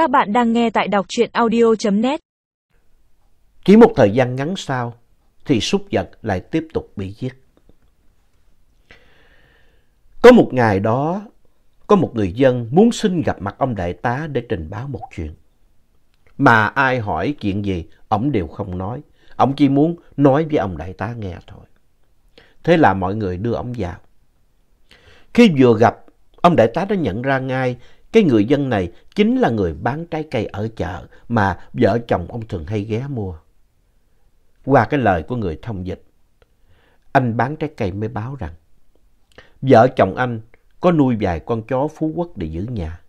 Các bạn đang nghe tại đọc truyện audio.net. Chỉ một thời gian ngắn sau thì súc vật lại tiếp tục bị giết. Có một ngày đó, có một người dân muốn xin gặp mặt ông đại tá để trình báo một chuyện. Mà ai hỏi chuyện gì, ông đều không nói. Ông chỉ muốn nói với ông đại tá nghe thôi. Thế là mọi người đưa ông vào. Khi vừa gặp, ông đại tá đã nhận ra ngay cái người dân này chính là người bán trái cây ở chợ mà vợ chồng ông thường hay ghé mua. Qua cái lời của người thông dịch, anh bán trái cây mới báo rằng vợ chồng anh có nuôi vài con chó phú quốc để giữ nhà.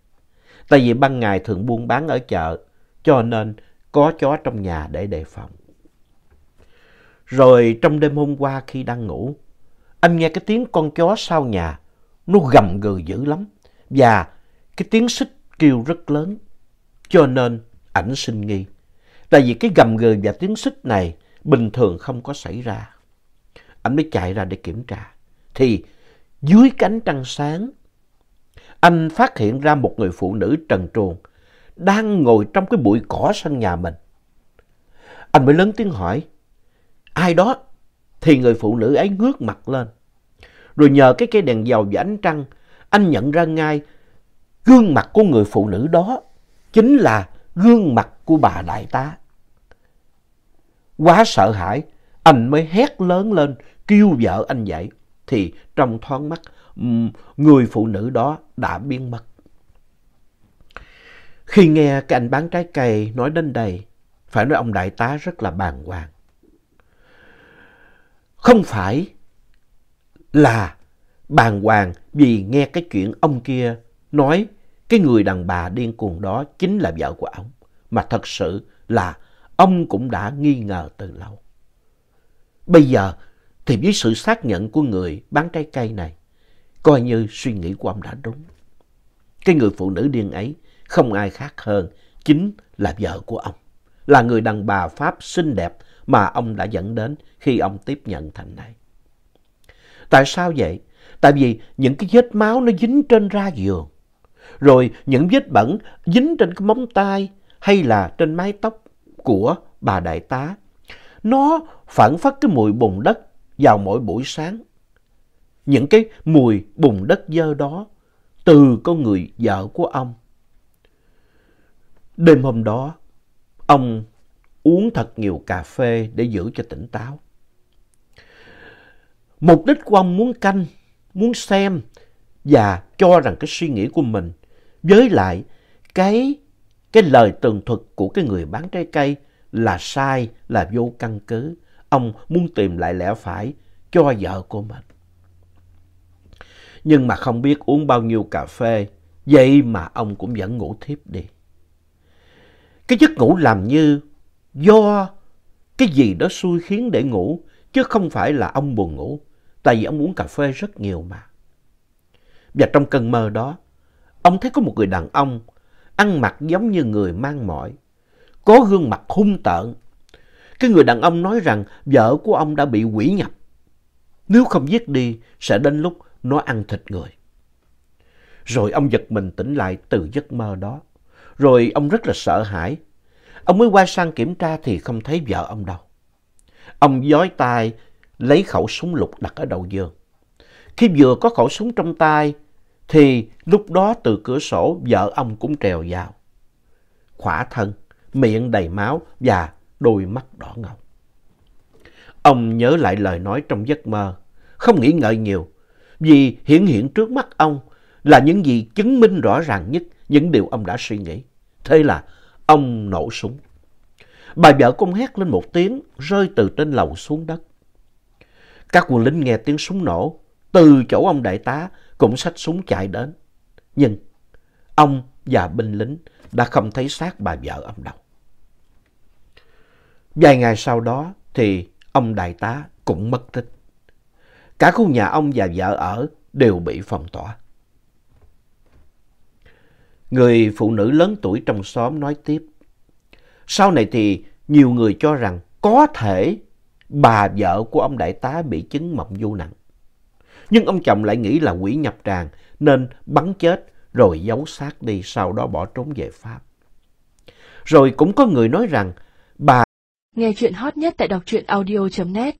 Tại vì ban ngày thường buôn bán ở chợ cho nên có chó trong nhà để đề phòng. Rồi trong đêm hôm qua khi đang ngủ, anh nghe cái tiếng con chó sau nhà, nó gầm gừ dữ lắm. Và cái tiếng xích kêu rất lớn, cho nên ảnh sinh nghi. Tại vì cái gầm gừ và tiếng xích này bình thường không có xảy ra. Anh mới chạy ra để kiểm tra. Thì dưới cánh trăng sáng, anh phát hiện ra một người phụ nữ trần truồng đang ngồi trong cái bụi cỏ sân nhà mình. Anh mới lớn tiếng hỏi, ai đó? Thì người phụ nữ ấy ngước mặt lên. Rồi nhờ cái cây đèn dầu và ánh trăng, anh nhận ra ngay gương mặt của người phụ nữ đó chính là gương mặt của bà đại tá. Quá sợ hãi, anh mới hét lớn lên, kêu vợ anh dậy. Thì trong thoáng mắt, người phụ nữ đó đã biến mất. Khi nghe cái anh bán trái cây nói đến đây, phải nói ông đại tá rất là bàng hoàng. Không phải là bàng hoàng vì nghe cái chuyện ông kia nói cái người đàn bà điên cuồng đó chính là vợ của ông. Mà thật sự là ông cũng đã nghi ngờ từ lâu. Bây giờ thì với sự xác nhận của người bán trái cây này, coi như suy nghĩ của ông đã đúng. Cái người phụ nữ điên ấy không ai khác hơn, chính là vợ của ông. Là người đàn bà Pháp xinh đẹp mà ông đã dẫn đến khi ông tiếp nhận thành này. Tại sao vậy? Tại vì những cái vết máu nó dính trên ra giường. Rồi những vết bẩn dính trên cái móng tay hay là trên mái tóc của bà đại tá. Nó phản phát cái mùi bùn đất vào mỗi buổi sáng. Những cái mùi bùn đất dơ đó từ con người vợ của ông. Đêm hôm đó, ông uống thật nhiều cà phê để giữ cho tỉnh táo. Mục đích của ông muốn canh, muốn xem và cho rằng cái suy nghĩ của mình với lại cái, cái lời tường thuật của cái người bán trái cây là sai, là vô căn cứ. Ông muốn tìm lại lẽ phải cho vợ của mình. Nhưng mà không biết uống bao nhiêu cà phê, vậy mà ông cũng vẫn ngủ thiếp đi. Cái giấc ngủ làm như do cái gì đó xui khiến để ngủ, chứ không phải là ông buồn ngủ. Tại vì ông uống cà phê rất nhiều mà. Và trong cơn mơ đó, ông thấy có một người đàn ông ăn mặc giống như người mang mỏi, có gương mặt hung tợn. Cái người đàn ông nói rằng vợ của ông đã bị quỷ nhập. Nếu không giết đi, sẽ đến lúc nó ăn thịt người. Rồi ông giật mình tỉnh lại từ giấc mơ đó. Rồi ông rất là sợ hãi. Ông mới qua sang kiểm tra thì không thấy vợ ông đâu. Ông giói tay lấy khẩu súng lục đặt ở đầu giường. Khi vừa có khẩu súng trong tay thì lúc đó từ cửa sổ vợ ông cũng trèo vào. Khỏa thân, miệng đầy máu và đôi mắt đỏ ngầu. Ông nhớ lại lời nói trong giấc mơ, không nghĩ ngợi nhiều, vì hiển hiện trước mắt ông là những gì chứng minh rõ ràng nhất những điều ông đã suy nghĩ. Thế là ông nổ súng. Bà vợ cũng hét lên một tiếng rơi từ trên lầu xuống đất. Các quân lính nghe tiếng súng nổ, từ chỗ ông đại tá cũng xách súng chạy đến. Nhưng ông và binh lính đã không thấy xác bà vợ ông đâu. Vài ngày sau đó thì ông đại tá cũng mất tích. Cả khu nhà ông và vợ ở đều bị phong tỏa. Người phụ nữ lớn tuổi trong xóm nói tiếp. Sau này thì nhiều người cho rằng có thể bà vợ của ông đại tá bị chứng mộng du nặng. Nhưng ông chồng lại nghĩ là quỷ nhập tràng, nên bắn chết rồi giấu xác đi, sau đó bỏ trốn về Pháp. Rồi cũng có người nói rằng, bà Nghe chuyện hot nhất tại đọc truyện audio.net